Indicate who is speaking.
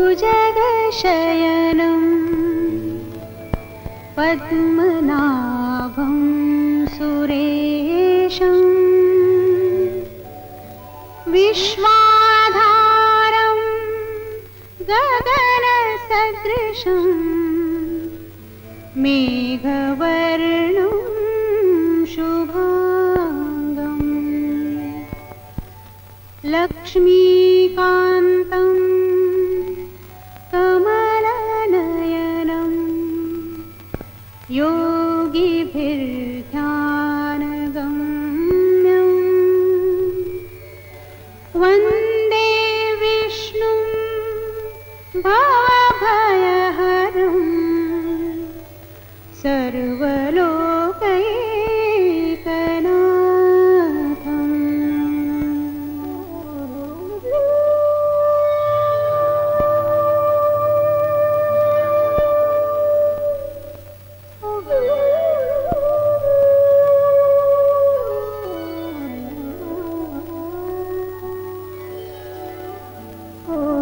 Speaker 1: भुजगशयनम् पद्मनाभं सुरेशम् विश्वाधारं गगनसदृशम् मेघवर्णं शुभाङ्गम् लक्ष्मीकान्तं योगिभिर्ध्यानगम्यम्। वन्दे विष्णुं भवभयहरं सर्वलो Oh.